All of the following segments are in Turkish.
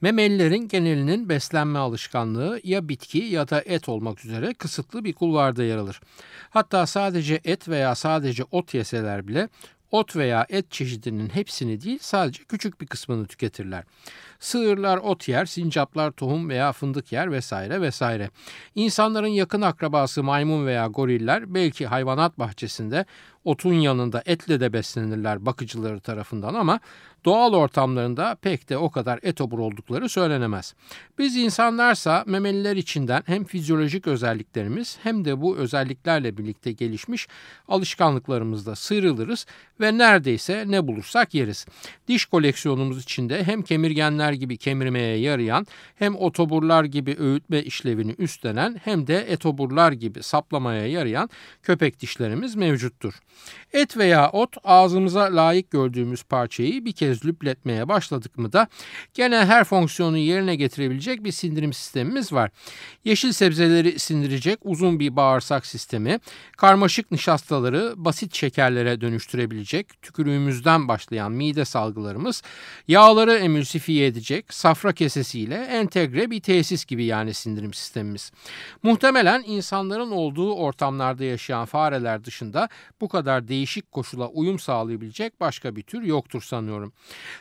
Memelilerin genelinin beslenme alışkanlığı ya bitki ya da et olmak üzere kısıtlı bir kulvarda yer alır. Hatta sadece et veya sadece ot yeseler bile ot veya et çeşidinin hepsini değil sadece küçük bir kısmını tüketirler. Sığırlar ot yer, sincaplar tohum veya fındık yer vesaire vesaire. İnsanların yakın akrabası maymun veya goriller belki hayvanat bahçesinde otun yanında etle de beslenirler bakıcıları tarafından ama doğal ortamlarında pek de o kadar etobur oldukları söylenemez. Biz insanlarsa memeliler içinden hem fizyolojik özelliklerimiz hem de bu özelliklerle birlikte gelişmiş alışkanlıklarımızda sıyrılırız ve neredeyse ne bulursak yeriz. Diş koleksiyonumuz içinde hem kemirgenler gibi kemirmeye yarayan hem otoburlar gibi öğütme işlevini üstlenen hem de etoburlar gibi saplamaya yarayan köpek dişlerimiz mevcuttur. Et veya ot ağzımıza layık gördüğümüz parçayı bir kez lüpletmeye başladık mı da gene her fonksiyonu yerine getirebilecek bir sindirim sistemimiz var. Yeşil sebzeleri sindirecek uzun bir bağırsak sistemi, karmaşık nişastaları basit şekerlere dönüştürebilecek tükürüğümüzden başlayan mide salgılarımız, yağları emülsifiye edecek safra kesesiyle entegre bir tesis gibi yani sindirim sistemimiz. Muhtemelen insanların olduğu ortamlarda yaşayan fareler dışında bu kadar değişik koşula uyum sağlayabilecek başka bir tür yoktur sanıyorum.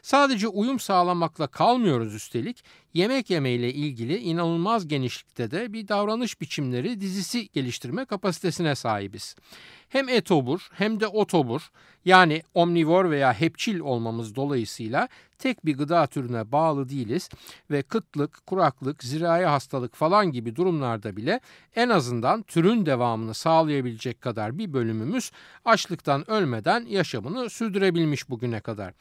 Sadece uyum sağlamakla kalmıyoruz üstelik yemek yemeyle ilgili inanılmaz genişlikte de bir davranış biçimleri dizisi geliştirme kapasitesine sahibiz. Hem etobur hem de otobur yani omnivor veya hepçil olmamız dolayısıyla tek bir gıda türüne bağlı değiliz ve kıtlık, kuraklık, zirai hastalık falan gibi durumlarda bile en azından türün devamını sağlayabilecek kadar bir bölümümüz açlıktan ölmeden yaşamını sürdürebilmiş bugüne kadar.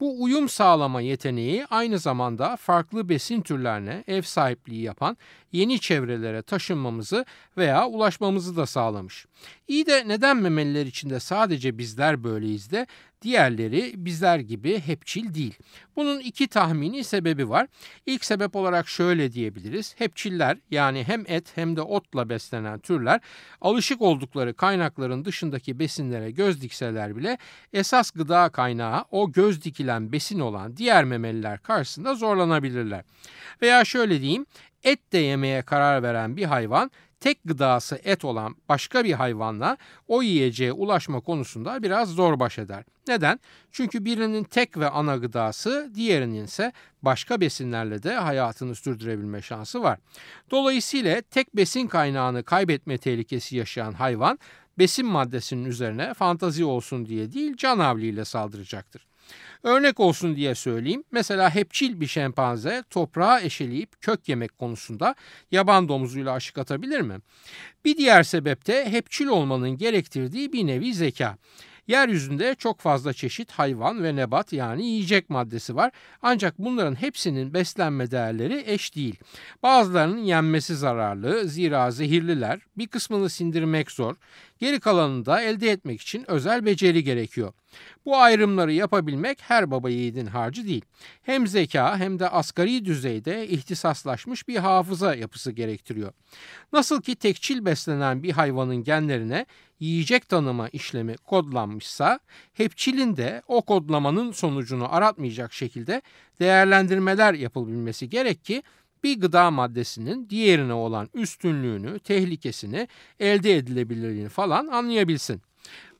Bu uyum sağlama yeteneği aynı zamanda farklı besin türlerine ev sahipliği yapan yeni çevrelere taşınmamızı veya ulaşmamızı da sağlamış. İyi de neden memeliler içinde sadece bizler böyleyiz de Diğerleri bizler gibi hepçil değil. Bunun iki tahmini sebebi var. İlk sebep olarak şöyle diyebiliriz. Hepçiller yani hem et hem de otla beslenen türler alışık oldukları kaynakların dışındaki besinlere göz dikseler bile esas gıda kaynağı o göz dikilen besin olan diğer memeliler karşısında zorlanabilirler. Veya şöyle diyeyim et de yemeye karar veren bir hayvan tek gıdası et olan başka bir hayvanla o yiyeceğe ulaşma konusunda biraz zor baş eder. Neden? Çünkü birinin tek ve ana gıdası, diğerinin ise başka besinlerle de hayatını sürdürebilme şansı var. Dolayısıyla tek besin kaynağını kaybetme tehlikesi yaşayan hayvan besin maddesinin üzerine fantazi olsun diye değil can havliyle saldıracaktır. Örnek olsun diye söyleyeyim. Mesela hepçil bir şempanze toprağa eşeleyip kök yemek konusunda yaban domuzuyla aşık atabilir mi? Bir diğer sebep de hepçil olmanın gerektirdiği bir nevi zeka. Yeryüzünde çok fazla çeşit hayvan ve nebat yani yiyecek maddesi var. Ancak bunların hepsinin beslenme değerleri eş değil. Bazılarının yenmesi zararlı, zira zehirliler, bir kısmını sindirmek zor. Geri kalanını da elde etmek için özel beceri gerekiyor. Bu ayrımları yapabilmek her baba yiğidin harcı değil. Hem zeka hem de asgari düzeyde ihtisaslaşmış bir hafıza yapısı gerektiriyor. Nasıl ki tekçil beslenen bir hayvanın genlerine yiyecek tanıma işlemi kodlanmışsa, hepçilin de o kodlamanın sonucunu aratmayacak şekilde değerlendirmeler yapılabilmesi gerek ki bir gıda maddesinin diğerine olan üstünlüğünü, tehlikesini, elde edilebilirliğini falan anlayabilsin.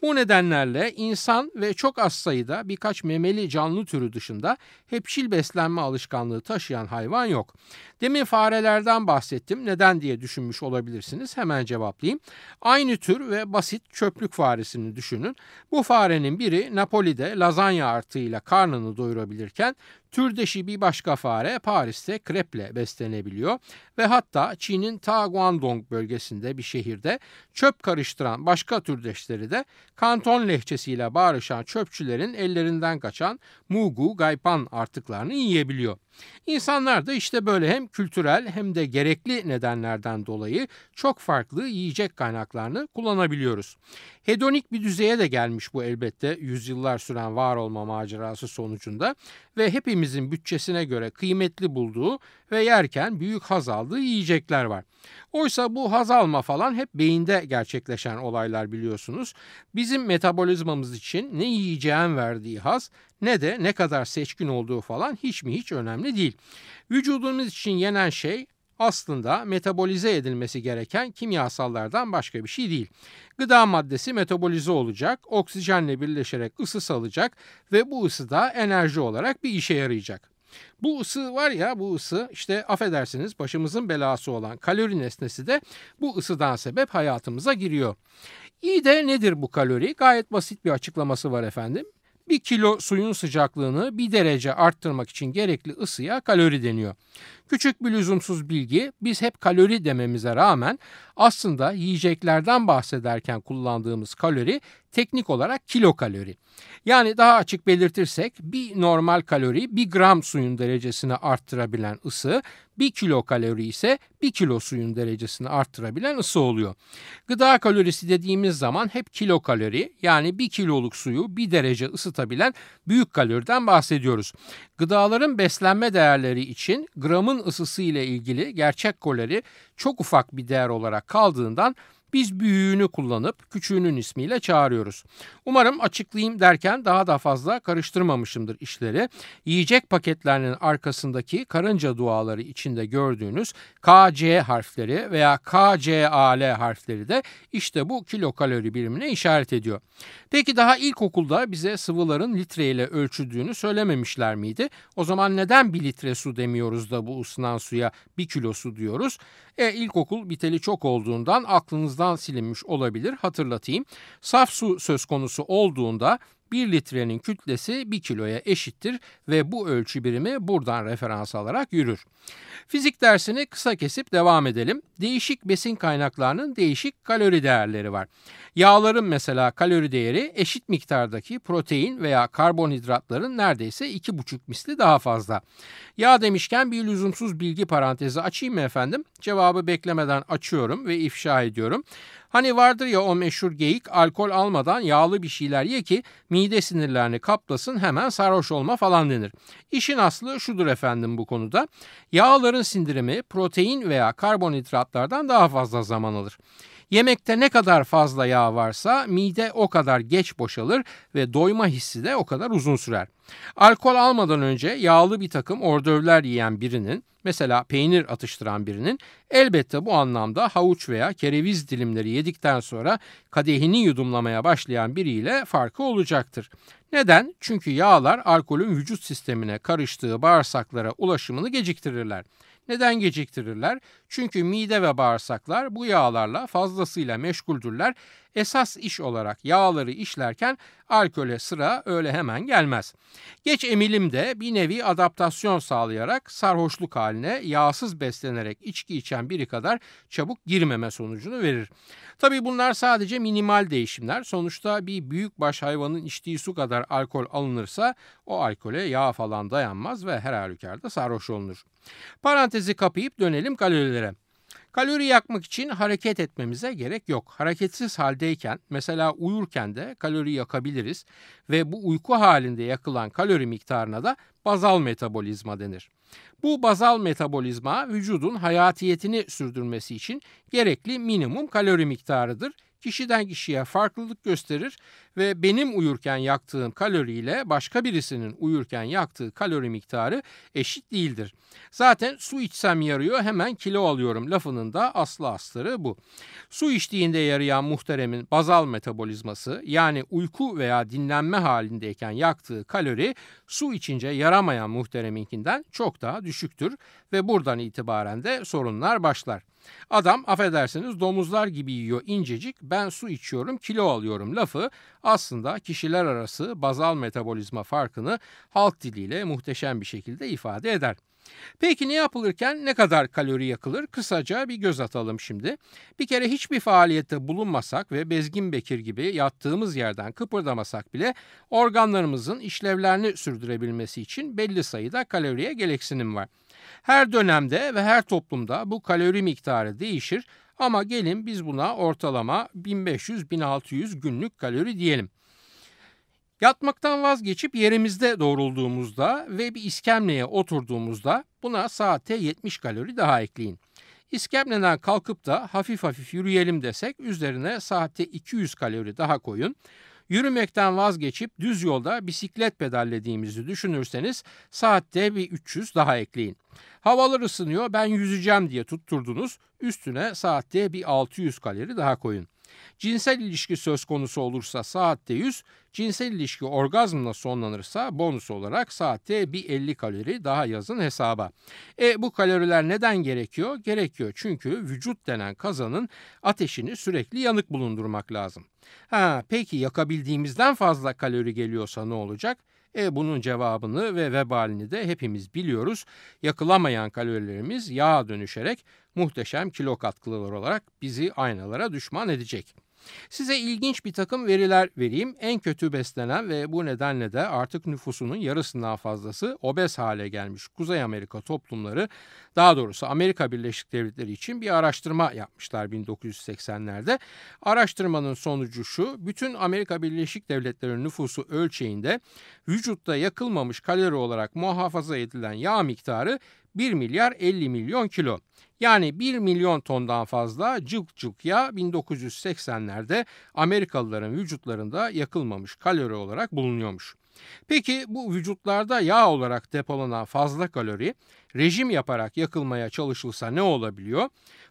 Bu nedenlerle insan ve çok az sayıda birkaç memeli canlı türü dışında hepçil beslenme alışkanlığı taşıyan hayvan yok. Demin farelerden bahsettim. Neden diye düşünmüş olabilirsiniz. Hemen cevaplayayım. Aynı tür ve basit çöplük faresini düşünün. Bu farenin biri Napoli'de lazanya artığıyla karnını doyurabilirken Türdeşi bir başka fare Paris'te kreple beslenebiliyor ve hatta Çin'in Ta Guangdong bölgesinde bir şehirde çöp karıştıran başka türdeşleri de kanton lehçesiyle bağırışan çöpçülerin ellerinden kaçan mugu gaypan artıklarını yiyebiliyor. İnsanlar da işte böyle hem kültürel hem de gerekli nedenlerden dolayı çok farklı yiyecek kaynaklarını kullanabiliyoruz. Hedonik bir düzeye de gelmiş bu elbette yüzyıllar süren var olma macerası sonucunda ve hepimizin bütçesine göre kıymetli bulduğu ve yerken büyük haz aldığı yiyecekler var. Oysa bu haz alma falan hep beyinde gerçekleşen olaylar biliyorsunuz. Bizim metabolizmamız için ne yiyeceğin verdiği haz ne de ne kadar seçkin olduğu falan hiç mi hiç önemli değil. Vücudumuz için yenen şey aslında metabolize edilmesi gereken kimyasallardan başka bir şey değil. Gıda maddesi metabolize olacak, oksijenle birleşerek ısı salacak ve bu ısı da enerji olarak bir işe yarayacak. Bu ısı var ya bu ısı işte affedersiniz başımızın belası olan kalori nesnesi de bu ısıdan sebep hayatımıza giriyor. İyi de nedir bu kalori? Gayet basit bir açıklaması var efendim. Bir kilo suyun sıcaklığını bir derece arttırmak için gerekli ısıya kalori deniyor. Küçük bir lüzumsuz bilgi biz hep kalori dememize rağmen aslında yiyeceklerden bahsederken kullandığımız kalori teknik olarak kilokalori. Yani daha açık belirtirsek bir normal kalori bir gram suyun derecesini arttırabilen ısı, bir kilo kalori ise bir kilo suyun derecesini arttırabilen ısı oluyor. Gıda kalorisi dediğimiz zaman hep kilo kalori yani bir kiloluk suyu bir derece ısıtabilen büyük kaloriden bahsediyoruz. Gıdaların beslenme değerleri için gramın ısısı ile ilgili gerçek kalori çok ufak bir değer olarak kaldığından biz büyüğünü kullanıp küçüğünün ismiyle çağırıyoruz. Umarım açıklayayım derken daha da fazla karıştırmamışımdır işleri. Yiyecek paketlerinin arkasındaki karınca duaları içinde gördüğünüz KC harfleri veya KCAL harfleri de işte bu kilokalori birimine işaret ediyor. Peki daha ilkokulda bize sıvıların litreyle ölçüldüğünü söylememişler miydi? O zaman neden bir litre su demiyoruz da bu ısınan suya bir kilo su diyoruz? E, ilkokul biteli çok olduğundan aklınızdan silinmiş olabilir hatırlatayım. Saf su söz konusu olduğunda 1 litrenin kütlesi 1 kiloya eşittir ve bu ölçü birimi buradan referans alarak yürür. Fizik dersini kısa kesip devam edelim. Değişik besin kaynaklarının değişik kalori değerleri var. Yağların mesela kalori değeri eşit miktardaki protein veya karbonhidratların neredeyse 2,5 misli daha fazla. Yağ demişken bir lüzumsuz bilgi parantezi açayım mı efendim? Cevabı beklemeden açıyorum ve ifşa ediyorum. Hani vardır ya o meşhur geyik alkol almadan yağlı bir şeyler ye ki mide sinirlerini kaplasın hemen sarhoş olma falan denir. İşin aslı şudur efendim bu konuda. Yağların sindirimi protein veya karbonhidratlardan daha fazla zaman alır. Yemekte ne kadar fazla yağ varsa mide o kadar geç boşalır ve doyma hissi de o kadar uzun sürer. Alkol almadan önce yağlı bir takım ordövler yiyen birinin mesela peynir atıştıran birinin elbette bu anlamda havuç veya kereviz dilimleri yedikten sonra kadehini yudumlamaya başlayan biriyle farkı olacaktır. Neden? Çünkü yağlar alkolün vücut sistemine karıştığı bağırsaklara ulaşımını geciktirirler. Neden geciktirirler? Çünkü mide ve bağırsaklar bu yağlarla fazlasıyla meşguldürler. Esas iş olarak yağları işlerken alkole sıra öyle hemen gelmez. Geç emilim de bir nevi adaptasyon sağlayarak sarhoşluk haline yağsız beslenerek içki içen biri kadar çabuk girmeme sonucunu verir. Tabi bunlar sadece minimal değişimler. Sonuçta bir büyük baş hayvanın içtiği su kadar alkol alınırsa o alkole yağ falan dayanmaz ve her halükarda sarhoş olunur. Parantezi kapayıp dönelim kalorilere. Kalori yakmak için hareket etmemize gerek yok. Hareketsiz haldeyken mesela uyurken de kalori yakabiliriz ve bu uyku halinde yakılan kalori miktarına da bazal metabolizma denir. Bu bazal metabolizma vücudun hayatiyetini sürdürmesi için gerekli minimum kalori miktarıdır kişiden kişiye farklılık gösterir ve benim uyurken yaktığım kaloriyle başka birisinin uyurken yaktığı kalori miktarı eşit değildir. Zaten su içsem yarıyor hemen kilo alıyorum lafının da aslı astarı bu. Su içtiğinde yarayan muhteremin bazal metabolizması yani uyku veya dinlenme halindeyken yaktığı kalori su içince yaramayan muhtereminkinden çok daha düşüktür ve buradan itibaren de sorunlar başlar. Adam affedersiniz domuzlar gibi yiyor incecik ben su içiyorum kilo alıyorum lafı aslında kişiler arası bazal metabolizma farkını halk diliyle muhteşem bir şekilde ifade eder. Peki ne yapılırken ne kadar kalori yakılır? Kısaca bir göz atalım şimdi. Bir kere hiçbir faaliyette bulunmasak ve bezgin bekir gibi yattığımız yerden kıpırdamasak bile organlarımızın işlevlerini sürdürebilmesi için belli sayıda kaloriye gereksinim var. Her dönemde ve her toplumda bu kalori miktarı değişir ama gelin biz buna ortalama 1500-1600 günlük kalori diyelim. Yatmaktan vazgeçip yerimizde doğrulduğumuzda ve bir iskemleye oturduğumuzda buna saatte 70 kalori daha ekleyin. İskemleden kalkıp da hafif hafif yürüyelim desek üzerine saatte 200 kalori daha koyun. Yürümekten vazgeçip düz yolda bisiklet pedallediğimizi düşünürseniz saatte bir 300 daha ekleyin. Havalar ısınıyor ben yüzeceğim diye tutturdunuz üstüne saatte bir 600 kalori daha koyun. Cinsel ilişki söz konusu olursa saatte 100, cinsel ilişki orgazmla sonlanırsa bonus olarak saatte bir 50 kalori daha yazın hesaba. E bu kaloriler neden gerekiyor? Gerekiyor çünkü vücut denen kazanın ateşini sürekli yanık bulundurmak lazım. Ha peki yakabildiğimizden fazla kalori geliyorsa ne olacak? E bunun cevabını ve vebalini de hepimiz biliyoruz. Yakılamayan kalorilerimiz yağa dönüşerek muhteşem kilo katkılar olarak bizi aynalara düşman edecek. Size ilginç bir takım veriler vereyim. En kötü beslenen ve bu nedenle de artık nüfusunun yarısından fazlası obez hale gelmiş Kuzey Amerika toplumları, daha doğrusu Amerika Birleşik Devletleri için bir araştırma yapmışlar 1980'lerde. Araştırmanın sonucu şu, bütün Amerika Birleşik Devletleri nüfusu ölçeğinde vücutta yakılmamış kalori olarak muhafaza edilen yağ miktarı 1 milyar 50 milyon kilo. Yani 1 milyon tondan fazla cılk cılk yağ 1980'lerde Amerikalıların vücutlarında yakılmamış kalori olarak bulunuyormuş. Peki bu vücutlarda yağ olarak depolanan fazla kalori rejim yaparak yakılmaya çalışılsa ne olabiliyor?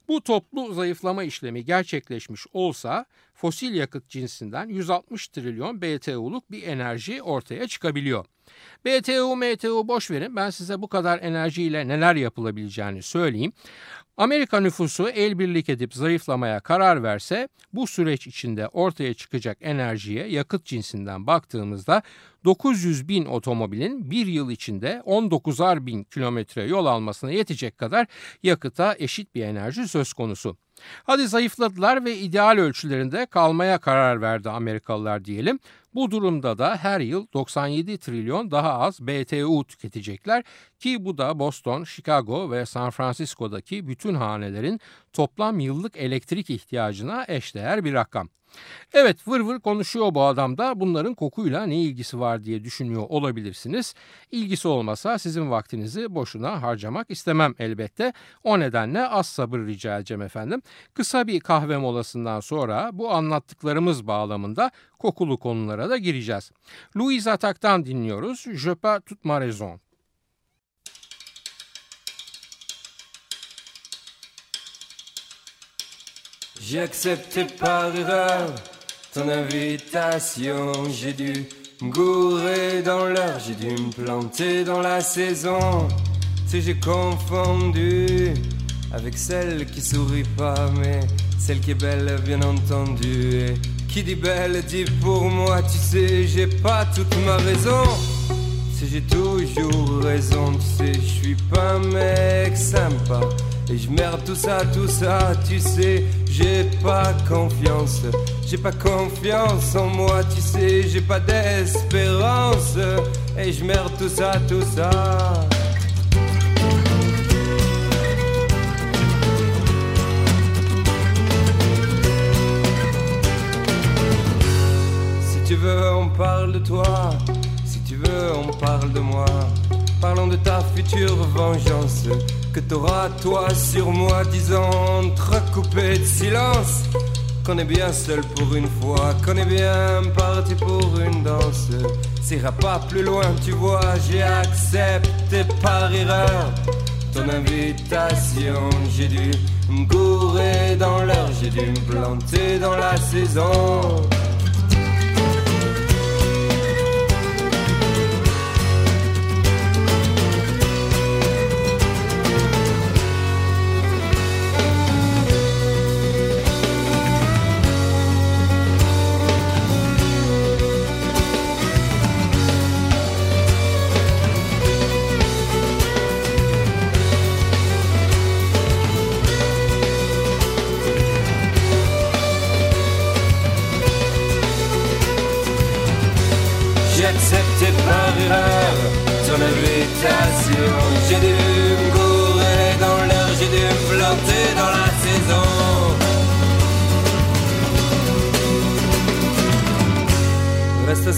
Bu toplu zayıflama işlemi gerçekleşmiş olsa fosil yakıt cinsinden 160 trilyon BTU'luk bir enerji ortaya çıkabiliyor. BTU, MTU boş verin ben size bu kadar enerjiyle neler yapılabileceğini söyleyeyim. Amerika nüfusu el birlik edip zayıflamaya karar verse bu süreç içinde ortaya çıkacak enerjiye yakıt cinsinden baktığımızda 900 bin otomobilin bir yıl içinde 19'ar bin kilometre yol almasına yetecek kadar yakıta eşit bir enerji söz konusu. Hadi zayıfladılar ve ideal ölçülerinde kalmaya karar verdi Amerikalılar diyelim. Bu durumda da her yıl 97 trilyon daha az BTU tüketecekler ki bu da Boston, Chicago ve San Francisco'daki bütün hanelerin toplam yıllık elektrik ihtiyacına eşdeğer bir rakam. Evet vır vır konuşuyor bu adam da bunların kokuyla ne ilgisi var diye düşünüyor olabilirsiniz. İlgisi olmasa sizin vaktinizi boşuna harcamak istemem elbette. O nedenle az sabır rica edeceğim efendim. Kısa bir kahve molasından sonra bu anlattıklarımız bağlamında kokulu konulara da gireceğiz. Louis Attaque'dan dinliyoruz. Je pas toute ma raison. J'ai accepté par erreur ton invitation. J'ai dû me dans l'heure, j'ai dû me planter dans la saison. Tu j'ai confondu avec celle qui sourit pas, mais celle qui est belle, bien entendu. Et qui dit belle dit pour moi, tu sais, j'ai pas toute ma raison. Si j'ai toujours raison, tu sais, je suis pas un mec sympa. Et je merde tout ça, tout ça, tu sais, j'ai pas confiance. J'ai pas confiance en moi, tu sais, j'ai pas d'espérance. Et je merde tout ça, tout ça. Si tu veux, on parle de toi. Si tu veux, on parle de moi. Parlons de ta future vengeance que t'auras toi sur moi, disant coupé de silence. Qu'on est bien seul pour une fois, qu'on est bien parti pour une danse. S'ira pas plus loin, tu vois, j'ai accepté par erreur ton invitation. J'ai dû me dans l'heure, j'ai dû me planter dans la saison.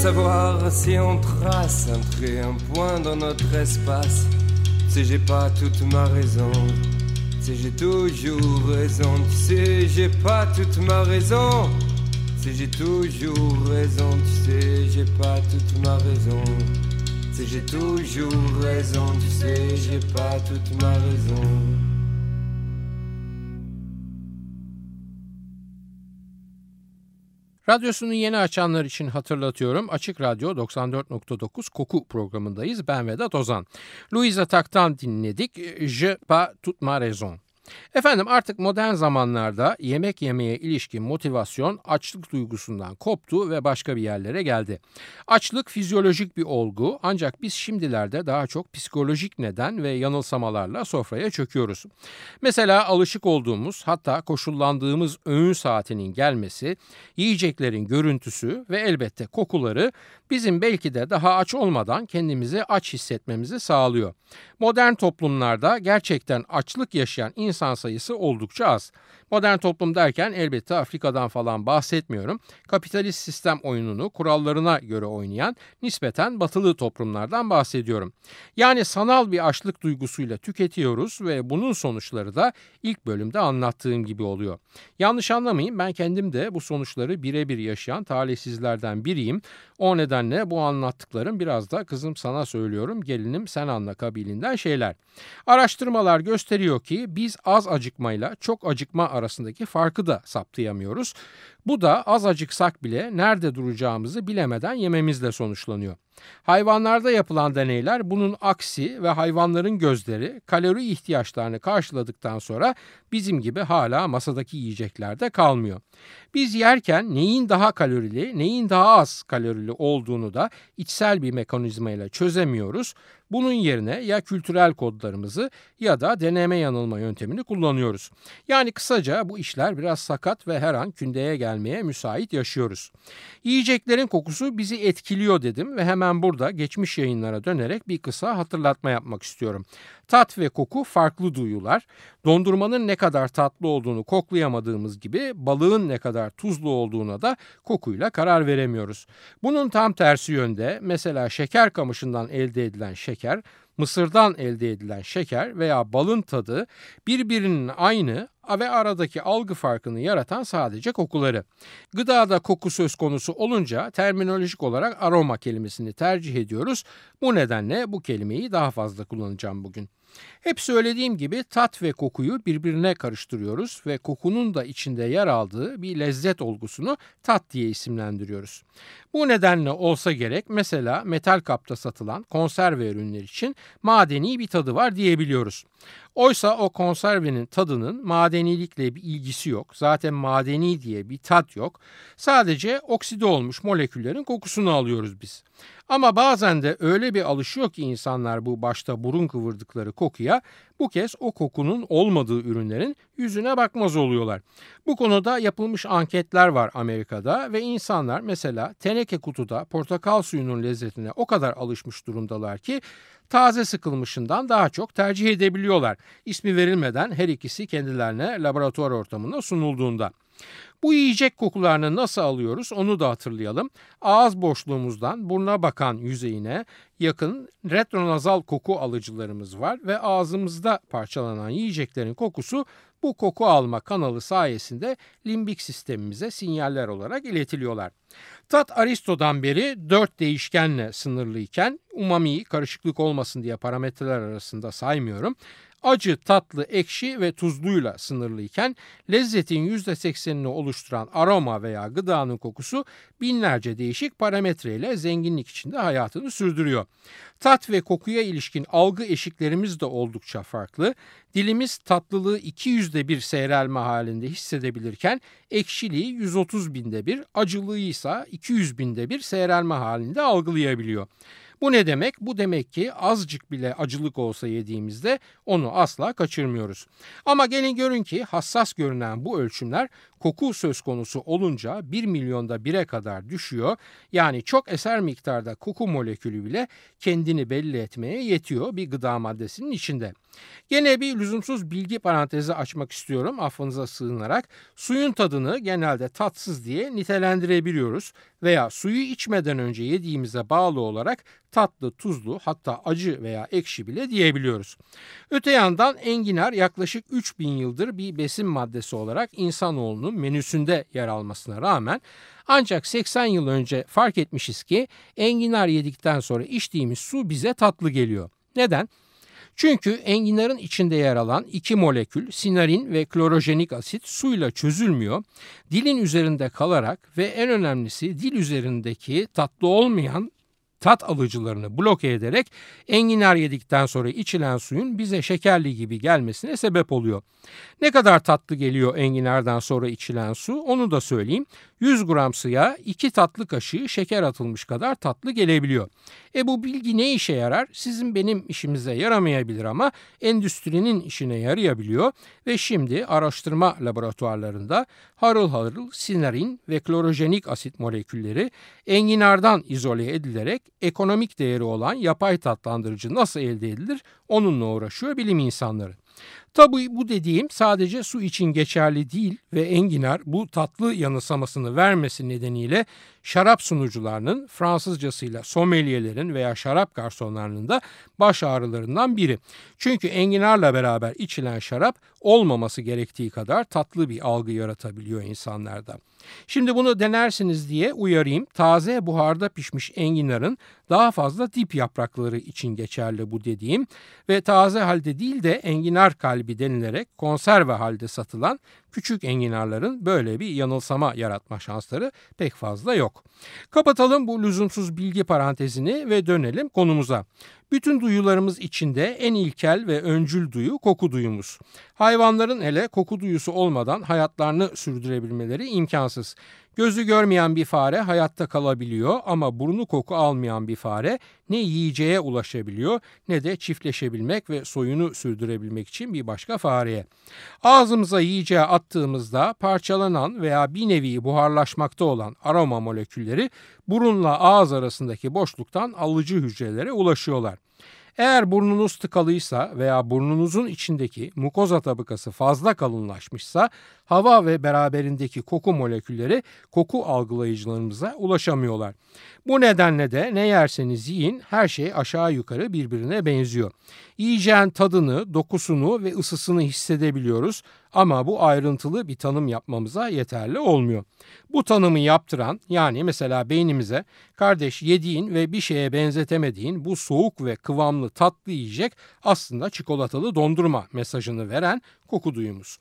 Savoir si on trace un trait, un point dans notre espace. Si j'ai pas toute ma raison, si j'ai toujours raison, tu sais, j'ai pas toute ma raison. Si j'ai toujours raison, tu sais, j'ai pas toute ma raison. Si j'ai toujours raison, tu sais, j'ai pas toute ma raison. Radyosunu yeni açanlar için hatırlatıyorum. Açık Radyo 94.9 Koku programındayız. Ben Vedat Ozan. Louisa Tak'tan dinledik. Je pas toute ma raison. Efendim artık modern zamanlarda yemek yemeye ilişkin motivasyon açlık duygusundan koptu ve başka bir yerlere geldi. Açlık fizyolojik bir olgu ancak biz şimdilerde daha çok psikolojik neden ve yanılsamalarla sofraya çöküyoruz. Mesela alışık olduğumuz hatta koşullandığımız öğün saatinin gelmesi, yiyeceklerin görüntüsü ve elbette kokuları bizim belki de daha aç olmadan kendimizi aç hissetmemizi sağlıyor. Modern toplumlarda gerçekten açlık yaşayan insan sayısı oldukça az. Modern toplum derken elbette Afrika'dan falan bahsetmiyorum. Kapitalist sistem oyununu kurallarına göre oynayan nispeten batılı toplumlardan bahsediyorum. Yani sanal bir açlık duygusuyla tüketiyoruz ve bunun sonuçları da ilk bölümde anlattığım gibi oluyor. Yanlış anlamayın ben kendim de bu sonuçları birebir yaşayan talihsizlerden biriyim. O nedenle bu anlattıklarım biraz da kızım sana söylüyorum gelinim sen anla kabilinden şeyler. Araştırmalar gösteriyor ki biz az acıkmayla çok acıkma arasındaki farkı da saptayamıyoruz. Bu da az acıksak bile nerede duracağımızı bilemeden yememizle sonuçlanıyor. Hayvanlarda yapılan deneyler bunun aksi ve hayvanların gözleri kalori ihtiyaçlarını karşıladıktan sonra bizim gibi hala masadaki yiyeceklerde kalmıyor. Biz yerken neyin daha kalorili, neyin daha az kalorili olduğunu da içsel bir mekanizmayla çözemiyoruz. Bunun yerine ya kültürel kodlarımızı ya da deneme yanılma yöntemini kullanıyoruz. Yani kısaca bu işler biraz sakat ve her an kündeye gelmeye müsait yaşıyoruz. Yiyeceklerin kokusu bizi etkiliyor dedim ve hemen burada geçmiş yayınlara dönerek bir kısa hatırlatma yapmak istiyorum. Tat ve koku farklı duyular. Dondurmanın ne kadar tatlı olduğunu koklayamadığımız gibi balığın ne kadar tuzlu olduğuna da kokuyla karar veremiyoruz. Bunun tam tersi yönde mesela şeker kamışından elde edilen şeker mısırdan elde edilen şeker veya balın tadı birbirinin aynı ve aradaki algı farkını yaratan sadece kokuları. Gıdada koku söz konusu olunca terminolojik olarak aroma kelimesini tercih ediyoruz. Bu nedenle bu kelimeyi daha fazla kullanacağım bugün. Hep söylediğim gibi tat ve kokuyu birbirine karıştırıyoruz ve kokunun da içinde yer aldığı bir lezzet olgusunu tat diye isimlendiriyoruz. Bu nedenle olsa gerek mesela metal kapta satılan konserve ürünler için madeni bir tadı var diyebiliyoruz. Oysa o konservenin tadının madenilikle bir ilgisi yok. Zaten madeni diye bir tat yok. Sadece okside olmuş moleküllerin kokusunu alıyoruz biz. Ama bazen de öyle bir alışıyor ki insanlar bu başta burun kıvırdıkları kokuya bu kez o kokunun olmadığı ürünlerin yüzüne bakmaz oluyorlar. Bu konuda yapılmış anketler var Amerika'da ve insanlar mesela teneke kutuda portakal suyunun lezzetine o kadar alışmış durumdalar ki taze sıkılmışından daha çok tercih edebiliyorlar. İsmi verilmeden her ikisi kendilerine laboratuvar ortamında sunulduğunda. Bu yiyecek kokularını nasıl alıyoruz onu da hatırlayalım. Ağız boşluğumuzdan buruna bakan yüzeyine yakın retronazal koku alıcılarımız var ve ağzımızda parçalanan yiyeceklerin kokusu bu koku alma kanalı sayesinde limbik sistemimize sinyaller olarak iletiliyorlar. Tat Aristo'dan beri dört değişkenle sınırlıyken umamiyi karışıklık olmasın diye parametreler arasında saymıyorum acı, tatlı, ekşi ve tuzluyla sınırlıyken lezzetin %80'ini oluşturan aroma veya gıdanın kokusu binlerce değişik parametreyle zenginlik içinde hayatını sürdürüyor. Tat ve kokuya ilişkin algı eşiklerimiz de oldukça farklı. Dilimiz tatlılığı 200'de bir seyrelme halinde hissedebilirken ekşiliği 130 binde bir, acılığı ise 200 binde bir seyrelme halinde algılayabiliyor. Bu ne demek? Bu demek ki azıcık bile acılık olsa yediğimizde onu asla kaçırmıyoruz. Ama gelin görün ki hassas görünen bu ölçümler koku söz konusu olunca 1 milyonda 1'e kadar düşüyor. Yani çok eser miktarda koku molekülü bile kendini belli etmeye yetiyor bir gıda maddesinin içinde. Gene bir lüzumsuz bilgi parantezi açmak istiyorum affınıza sığınarak. Suyun tadını genelde tatsız diye nitelendirebiliyoruz veya suyu içmeden önce yediğimize bağlı olarak tatlı, tuzlu hatta acı veya ekşi bile diyebiliyoruz. Öte yandan enginar yaklaşık 3000 yıldır bir besin maddesi olarak insanoğlunun menüsünde yer almasına rağmen ancak 80 yıl önce fark etmişiz ki enginar yedikten sonra içtiğimiz su bize tatlı geliyor. Neden? Çünkü enginarın içinde yer alan iki molekül sinarin ve klorojenik asit suyla çözülmüyor. Dilin üzerinde kalarak ve en önemlisi dil üzerindeki tatlı olmayan tat alıcılarını bloke ederek enginar yedikten sonra içilen suyun bize şekerli gibi gelmesine sebep oluyor. Ne kadar tatlı geliyor enginardan sonra içilen su onu da söyleyeyim. 100 gram suya 2 tatlı kaşığı şeker atılmış kadar tatlı gelebiliyor. E bu bilgi ne işe yarar? Sizin benim işimize yaramayabilir ama endüstrinin işine yarayabiliyor ve şimdi araştırma laboratuvarlarında harıl harıl sinarin ve klorojenik asit molekülleri enginardan izole edilerek ekonomik değeri olan yapay tatlandırıcı nasıl elde edilir onunla uğraşıyor bilim insanları. Tabii bu dediğim sadece su için geçerli değil ve enginar bu tatlı yanısamasını vermesi nedeniyle şarap sunucularının Fransızcasıyla sommeliyerin veya şarap garsonlarının da baş ağrılarından biri. Çünkü enginarla beraber içilen şarap olmaması gerektiği kadar tatlı bir algı yaratabiliyor insanlarda. Şimdi bunu denersiniz diye uyarayım. Taze buharda pişmiş enginarın daha fazla dip yaprakları için geçerli bu dediğim ve taze halde değil de enginar kalbi denilerek konserve halde satılan küçük enginarların böyle bir yanılsama yaratma şansları pek fazla yok. Kapatalım bu lüzumsuz bilgi parantezini ve dönelim konumuza. Bütün duyularımız içinde en ilkel ve öncül duyu koku duyumuz. Hayvanların hele koku duyusu olmadan hayatlarını sürdürebilmeleri imkansız. Gözü görmeyen bir fare hayatta kalabiliyor ama burnu koku almayan bir fare ne yiyeceğe ulaşabiliyor ne de çiftleşebilmek ve soyunu sürdürebilmek için bir başka fareye. Ağzımıza yiyeceği attığımızda parçalanan veya bir nevi buharlaşmakta olan aroma molekülleri burunla ağız arasındaki boşluktan alıcı hücrelere ulaşıyorlar. Eğer burnunuz tıkalıysa veya burnunuzun içindeki mukoza tabakası fazla kalınlaşmışsa hava ve beraberindeki koku molekülleri koku algılayıcılarımıza ulaşamıyorlar. Bu nedenle de ne yerseniz yiyin her şey aşağı yukarı birbirine benziyor. Yiyeceğin tadını, dokusunu ve ısısını hissedebiliyoruz ama bu ayrıntılı bir tanım yapmamıza yeterli olmuyor. Bu tanımı yaptıran yani mesela beynimize kardeş yediğin ve bir şeye benzetemediğin bu soğuk ve kıvamlı tatlı yiyecek aslında çikolatalı dondurma mesajını veren koku duyumuz.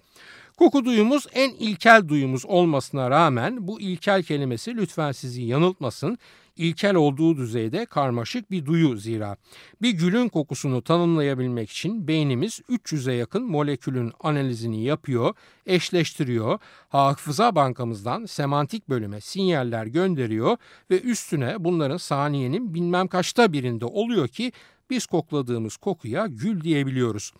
Koku duyumuz en ilkel duyumuz olmasına rağmen bu ilkel kelimesi lütfen sizi yanıltmasın ilkel olduğu düzeyde karmaşık bir duyu zira. Bir gülün kokusunu tanımlayabilmek için beynimiz 300'e yakın molekülün analizini yapıyor, eşleştiriyor, hafıza bankamızdan semantik bölüme sinyaller gönderiyor ve üstüne bunların saniyenin bilmem kaçta birinde oluyor ki biz kokladığımız kokuya gül diyebiliyoruz.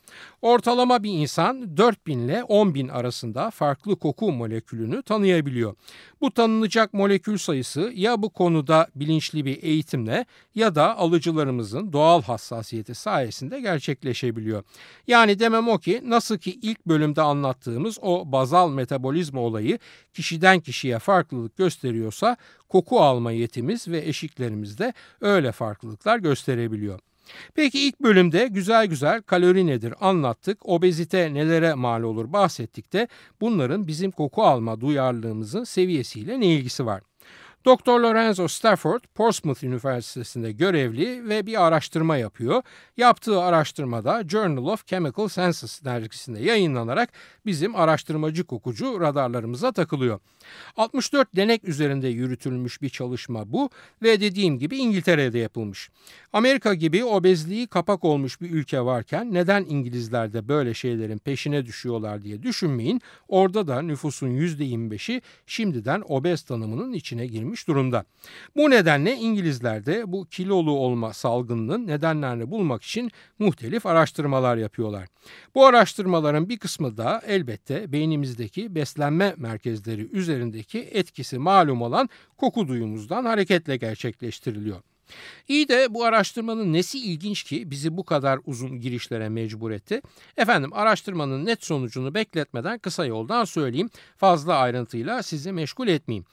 Ortalama bir insan 4000 ile 10.000 arasında farklı koku molekülünü tanıyabiliyor. Bu tanınacak molekül sayısı ya bu konuda bilinçli bir eğitimle ya da alıcılarımızın doğal hassasiyeti sayesinde gerçekleşebiliyor. Yani demem o ki nasıl ki ilk bölümde anlattığımız o bazal metabolizma olayı kişiden kişiye farklılık gösteriyorsa koku alma yetimiz ve eşiklerimiz de öyle farklılıklar gösterebiliyor. Peki ilk bölümde güzel güzel kalori nedir anlattık, obezite nelere mal olur bahsettik de bunların bizim koku alma duyarlılığımızın seviyesiyle ne ilgisi var? Dr. Lorenzo Stafford Portsmouth Üniversitesi'nde görevli ve bir araştırma yapıyor. Yaptığı araştırmada Journal of Chemical Sciences dergisinde yayınlanarak bizim araştırmacı kokucu radarlarımıza takılıyor. 64 denek üzerinde yürütülmüş bir çalışma bu ve dediğim gibi İngiltere'de yapılmış. Amerika gibi obezliği kapak olmuş bir ülke varken neden İngilizler de böyle şeylerin peşine düşüyorlar diye düşünmeyin. Orada da nüfusun %25'i şimdiden obez tanımının içine girmiş edilmiş durumda. Bu nedenle İngilizler de bu kilolu olma salgınının nedenlerini bulmak için muhtelif araştırmalar yapıyorlar. Bu araştırmaların bir kısmı da elbette beynimizdeki beslenme merkezleri üzerindeki etkisi malum olan koku duyumuzdan hareketle gerçekleştiriliyor. İyi de bu araştırmanın nesi ilginç ki bizi bu kadar uzun girişlere mecbur etti? Efendim araştırmanın net sonucunu bekletmeden kısa yoldan söyleyeyim. Fazla ayrıntıyla sizi meşgul etmeyeyim.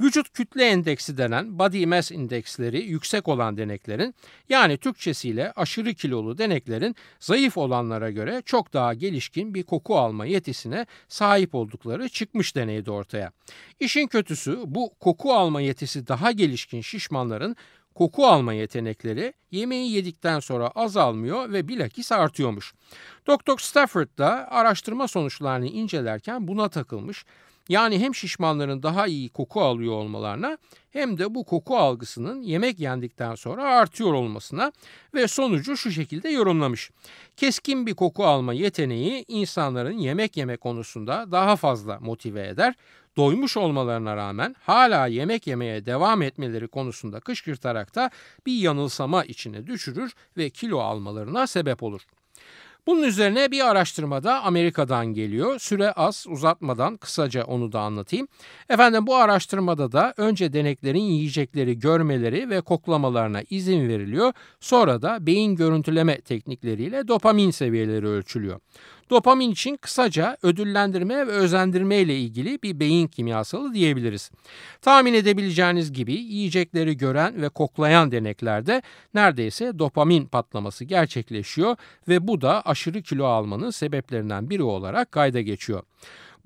Vücut kütle endeksi denen body mass indeksleri yüksek olan deneklerin yani Türkçesiyle aşırı kilolu deneklerin zayıf olanlara göre çok daha gelişkin bir koku alma yetisine sahip oldukları çıkmış deneydi ortaya. İşin kötüsü bu koku alma yetisi daha gelişkin şişmanların koku alma yetenekleri yemeği yedikten sonra azalmıyor ve bilakis artıyormuş. Dr. Stafford da araştırma sonuçlarını incelerken buna takılmış. Yani hem şişmanların daha iyi koku alıyor olmalarına hem de bu koku algısının yemek yendikten sonra artıyor olmasına ve sonucu şu şekilde yorumlamış. Keskin bir koku alma yeteneği insanların yemek yeme konusunda daha fazla motive eder doymuş olmalarına rağmen hala yemek yemeye devam etmeleri konusunda kışkırtarak da bir yanılsama içine düşürür ve kilo almalarına sebep olur. Bunun üzerine bir araştırmada Amerika'dan geliyor. Süre az uzatmadan kısaca onu da anlatayım. Efendim bu araştırmada da önce deneklerin yiyecekleri görmeleri ve koklamalarına izin veriliyor. Sonra da beyin görüntüleme teknikleriyle dopamin seviyeleri ölçülüyor. Dopamin için kısaca ödüllendirme ve özendirme ile ilgili bir beyin kimyasalı diyebiliriz. Tahmin edebileceğiniz gibi yiyecekleri gören ve koklayan deneklerde neredeyse dopamin patlaması gerçekleşiyor ve bu da aşırı kilo almanın sebeplerinden biri olarak kayda geçiyor.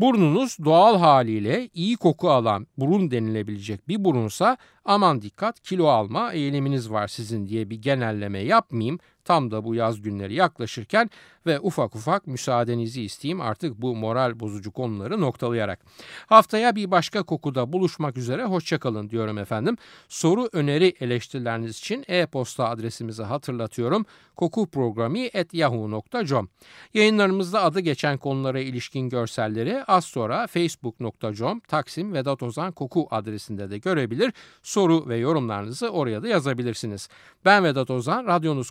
Burnunuz doğal haliyle iyi koku alan burun denilebilecek bir burunsa aman dikkat kilo alma eğiliminiz var sizin diye bir genelleme yapmayayım. Tam da bu yaz günleri yaklaşırken ve ufak ufak müsaadenizi isteyeyim artık bu moral bozucu konuları noktalayarak. Haftaya bir başka kokuda buluşmak üzere hoşçakalın diyorum efendim. Soru, öneri, eleştirileriniz için e-posta adresimizi hatırlatıyorum. kokuprogrami.yahoo.com Yayınlarımızda adı geçen konulara ilişkin görselleri az sonra facebook.com Taksim Vedat Ozan Koku adresinde de görebilir. Soru ve yorumlarınızı oraya da yazabilirsiniz. Ben Vedat Ozan, radyonuz